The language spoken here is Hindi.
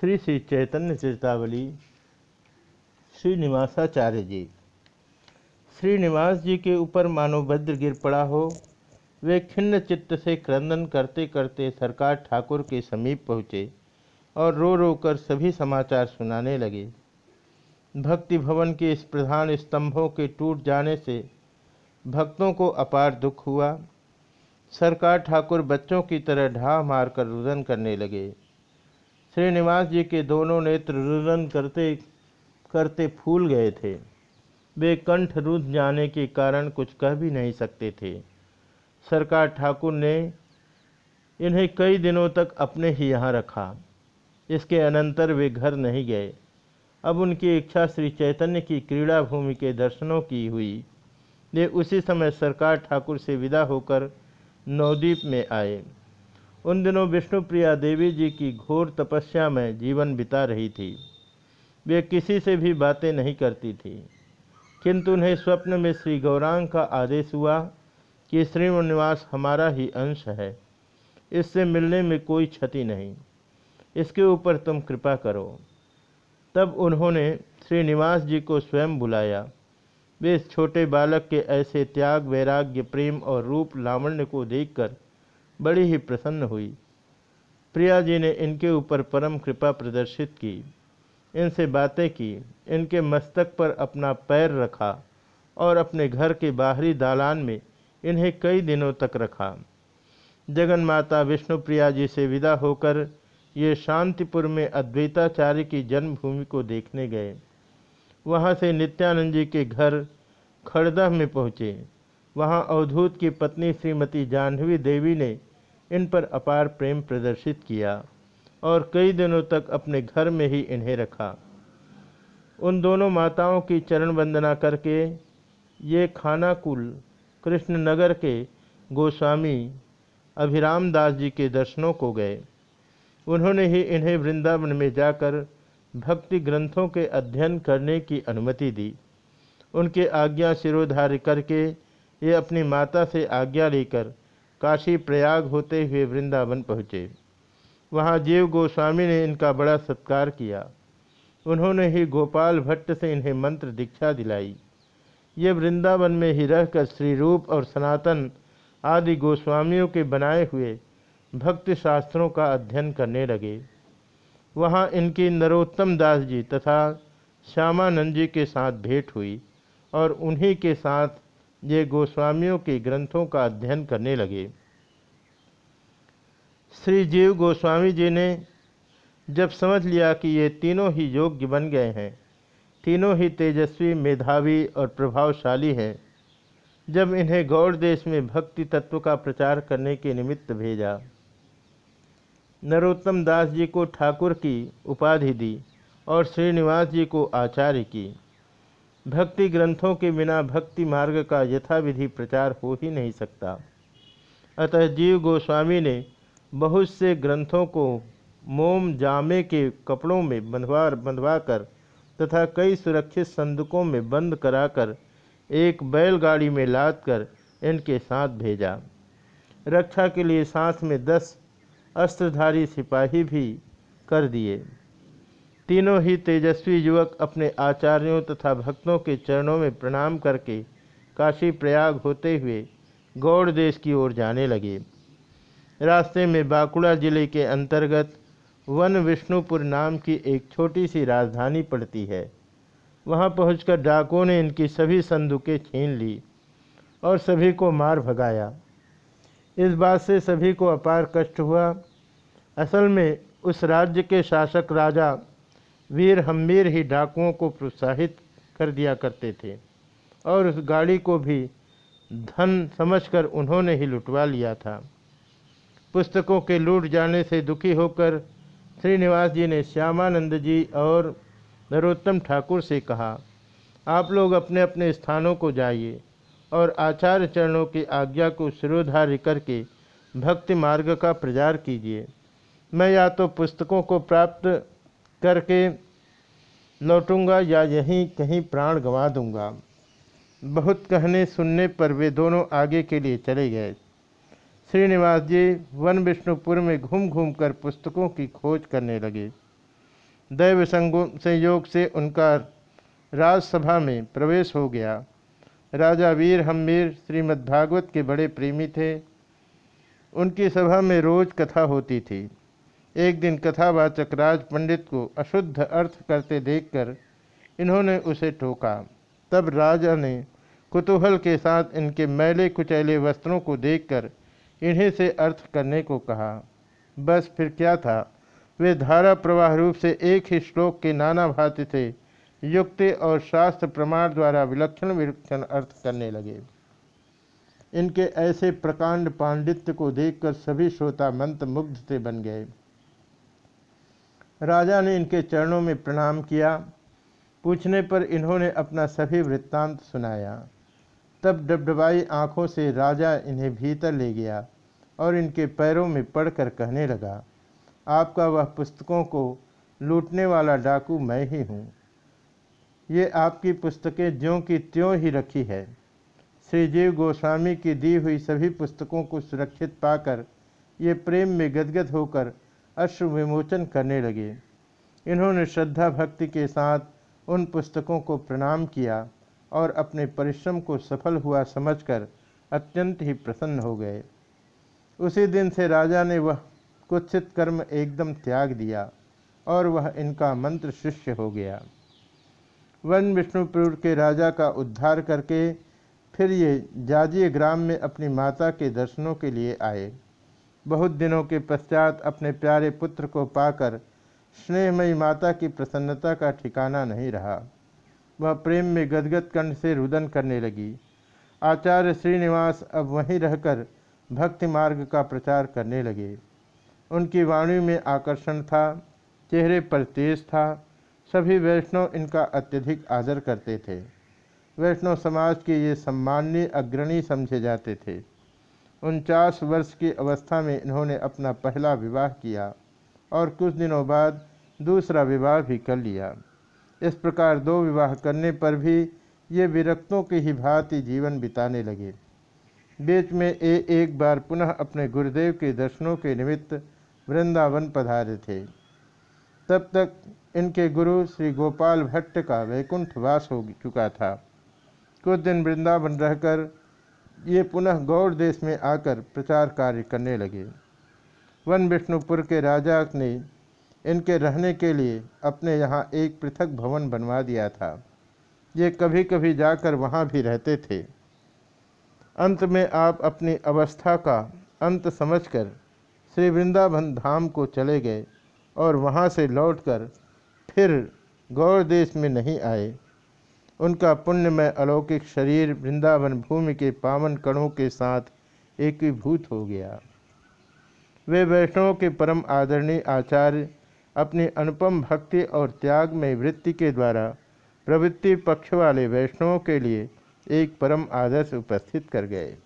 श्री श्री चैतन्य चेतावली श्रीनिवासाचार्य जी। श्रीनिवास जी के ऊपर मानो वज्र गिर पड़ा हो, वे खिन्न चित्त से क्रंदन करते करते सरकार ठाकुर के समीप पहुँचे और रो रो कर सभी समाचार सुनाने लगे। भक्ति भवन के इस प्रधान स्तंभों के टूट जाने से भक्तों को अपार दुख हुआ। सरकार ठाकुर बच्चों की तरह ढा मारकर रुदन करने लगे। श्रीनिवास जी के दोनों नेत्र रुदन करते करते फूल गए थे। वे कंठ रुद जाने के कारण कुछ कह भी नहीं सकते थे। सरकार ठाकुर ने इन्हें कई दिनों तक अपने ही यहाँ रखा। इसके अनंतर वे घर नहीं गए। अब उनकी इच्छा श्री चैतन्य की क्रीड़ा भूमि के दर्शनों की हुई। वे उसी समय सरकार ठाकुर से विदा होकर नवद्वीप में आए। उन दिनों विष्णुप्रिया देवी जी की घोर तपस्या में जीवन बिता रही थी। वे किसी से भी बातें नहीं करती थी। किंतु उन्हें स्वप्न में श्री गौरांग का आदेश हुआ कि श्रीनिवास हमारा ही अंश है। इससे मिलने में कोई क्षति नहीं। इसके ऊपर तुम कृपा करो। तब उन्होंने श्रीनिवास जी को स्वयं बुलाया। वे इस छोटे बालक के ऐसे त्याग, वैराग्य, प्रेम और रूप लावण्य को देखकर बड़ी ही प्रसन्न हुई। प्रिया जी ने इनके ऊपर परम कृपा प्रदर्शित की। इनसे बातें की, इनके मस्तक पर अपना पैर रखा और अपने घर के बाहरी दालान में इन्हें कई दिनों तक रखा। जगन माता विष्णुप्रिया जी से विदा होकर ये शांतिपुर में अद्वैताचार्य की जन्मभूमि को देखने गए। वहाँ से नित्यानंद जी के घर खड़दह में पहुँचे। वहाँ अवधूत की पत्नी श्रीमती जाह्नवी देवी ने इन पर अपार प्रेम प्रदर्शित किया और कई दिनों तक अपने घर में ही इन्हें रखा। उन दोनों माताओं की चरण वंदना करके ये खानाकुल कृष्णनगर के गोस्वामी अभिराम दास जी के दर्शनों को गए। उन्होंने ही इन्हें वृंदावन में जाकर भक्ति ग्रंथों के अध्ययन करने की अनुमति दी। उनके आज्ञा शिरोधार्य करके ये अपनी माता से आज्ञा लेकर काशी प्रयाग होते हुए वृंदावन पहुँचे। वहाँ जीव गोस्वामी ने इनका बड़ा सत्कार किया। उन्होंने ही गोपाल भट्ट से इन्हें मंत्र दीक्षा दिलाई। ये वृंदावन में ही रहकर श्री रूप और सनातन आदि गोस्वामियों के बनाए हुए भक्ति शास्त्रों का अध्ययन करने लगे। वहाँ इनकी नरोत्तम दास जी तथा श्यामानंद जी के साथ भेंट हुई और उन्हीं के साथ ये गोस्वामियों के ग्रंथों का अध्ययन करने लगे। श्री जीव गोस्वामी जी ने जब समझ लिया कि ये तीनों ही योग्य बन गए हैं, तीनों ही तेजस्वी, मेधावी और प्रभावशाली हैं, जब इन्हें गौड़ देश में भक्ति तत्व का प्रचार करने के निमित्त भेजा। नरोत्तम दास जी को ठाकुर की उपाधि दी और श्रीनिवास जी को आचार्य की। भक्ति ग्रंथों के बिना भक्ति मार्ग का यथाविधि प्रचार हो ही नहीं सकता। अतः जीव गोस्वामी ने बहुत से ग्रंथों को मोम जामे के कपड़ों में बंधवा बंधवा कर तथा कई सुरक्षित संदूकों में बंद कराकर एक बैलगाड़ी में लाद कर इनके साथ भेजा। रक्षा के लिए साथ में दस अस्त्रधारी सिपाही भी कर दिए। तीनों ही तेजस्वी युवक अपने आचार्यों तथा भक्तों के चरणों में प्रणाम करके काशी प्रयाग होते हुए गौड़ देश की ओर जाने लगे। रास्ते में बांकुड़ा ज़िले के अंतर्गत वन विष्णुपुर नाम की एक छोटी सी राजधानी पड़ती है। वहाँ पहुंचकर डाकों ने इनकी सभी संदूकें छीन ली और सभी को मार भगाया। इस बात से सभी को अपार कष्ट हुआ। असल में उस राज्य के शासक राजा वीर हम्बीर ही डाकुओं को प्रोत्साहित कर दिया करते थे और उस गाड़ी को भी धन समझकर उन्होंने ही लुटवा लिया था। पुस्तकों के लूट जाने से दुखी होकर श्रीनिवास जी ने श्यामानंद जी और नरोत्तम ठाकुर से कहा, आप लोग अपने अपने स्थानों को जाइए और आचार्य चरणों की आज्ञा को शिरोधार्य करके भक्ति मार्ग का प्रचार कीजिए। मैं या तो पुस्तकों को प्राप्त करके लौटूँगा या यहीं कहीं प्राण गंवा दूँगा। बहुत कहने सुनने पर वे दोनों आगे के लिए चले गए। श्रीनिवास जी वन विष्णुपुर में घूम घूम कर पुस्तकों की खोज करने लगे। दैव संयोग से उनका राजसभा में प्रवेश हो गया। राजा वीर हमीर श्रीमद्भागवत के बड़े प्रेमी थे। उनकी सभा में रोज कथा होती थी। एक दिन कथावाचक राज पंडित को अशुद्ध अर्थ करते देखकर इन्होंने उसे टोका तब राजा ने कुतूहल के साथ इनके मैले कुचैले वस्त्रों को देखकर इन्हीं से अर्थ करने को कहा। बस फिर क्या था? वे धारा प्रवाह रूप से एक ही श्लोक के नाना भांति से युक्ति और शास्त्र प्रमाण द्वारा विलक्षण विलक्षण अर्थ करने लगे। इनके ऐसे प्रकांड पांडित्य को देखकर सभी श्रोता मंत्र मुग्ध से बन गए। राजा ने इनके चरणों में प्रणाम किया। पूछने पर इन्होंने अपना सभी वृत्तांत सुनाया। तब डबडबाई आँखों से राजा इन्हें भीतर ले गया और इनके पैरों में पड़कर कहने लगा, आपका वह पुस्तकों को लूटने वाला डाकू मैं ही हूँ। ये आपकी पुस्तकें ज्यों की त्यों ही रखी है। श्री जीव गोस्वामी की दी हुई सभी पुस्तकों को सुरक्षित पाकर ये प्रेम में गदगद होकर अश्रु विमोचन करने लगे। इन्होंने श्रद्धा भक्ति के साथ उन पुस्तकों को प्रणाम किया और अपने परिश्रम को सफल हुआ समझकर अत्यंत ही प्रसन्न हो गए। उसी दिन से राजा ने वह कुत्सित कर्म एकदम त्याग दिया और वह इनका मंत्र शिष्य हो गया। वन विष्णुपुर के राजा का उद्धार करके फिर ये जाजिए ग्राम में अपनी माता के दर्शनों के लिए आए। बहुत दिनों के पश्चात अपने प्यारे पुत्र को पाकर स्नेहमयी माता की प्रसन्नता का ठिकाना नहीं रहा। वह प्रेम में गदगद कंठ से रुदन करने लगी। आचार्य श्रीनिवास अब वहीं रहकर भक्ति मार्ग का प्रचार करने लगे। उनकी वाणी में आकर्षण था, चेहरे पर तेज था। सभी वैष्णव इनका अत्यधिक आदर करते थे। वैष्णव समाज के ये सम्माननीय अग्रणी समझे जाते थे। उनचास वर्ष की अवस्था में इन्होंने अपना पहला विवाह किया और कुछ दिनों बाद दूसरा विवाह भी कर लिया। इस प्रकार दो विवाह करने पर भी ये विरक्तों की ही भांति जीवन बिताने लगे। बीच में ए एक बार पुनः अपने गुरुदेव के दर्शनों के निमित्त वृंदावन पधारे थे। तब तक इनके गुरु श्री गोपाल भट्ट का वैकुंठ वास हो चुका था। कुछ दिन वृंदावन रहकर ये पुनः गौड़ देश में आकर प्रचार कार्य करने लगे। वन विष्णुपुर के राजा ने इनके रहने के लिए अपने यहाँ एक पृथक भवन बनवा दिया था। ये कभी कभी जाकर वहाँ भी रहते थे। अंत में आप अपनी अवस्था का अंत समझकर श्री वृंदावन धाम को चले गए और वहाँ से लौटकर फिर गौर देश में नहीं आए। उनका पुण्यमय अलौकिक शरीर वृंदावन भूमि के पावन कणों के साथ एकीभूत हो गया। वे वैष्णवों के परम आदरणीय आचार्य अपनी अनुपम भक्ति और त्याग में वृत्ति के द्वारा प्रवृत्ति पक्ष वाले वैष्णवों के लिए एक परम आदर्श उपस्थित कर गए।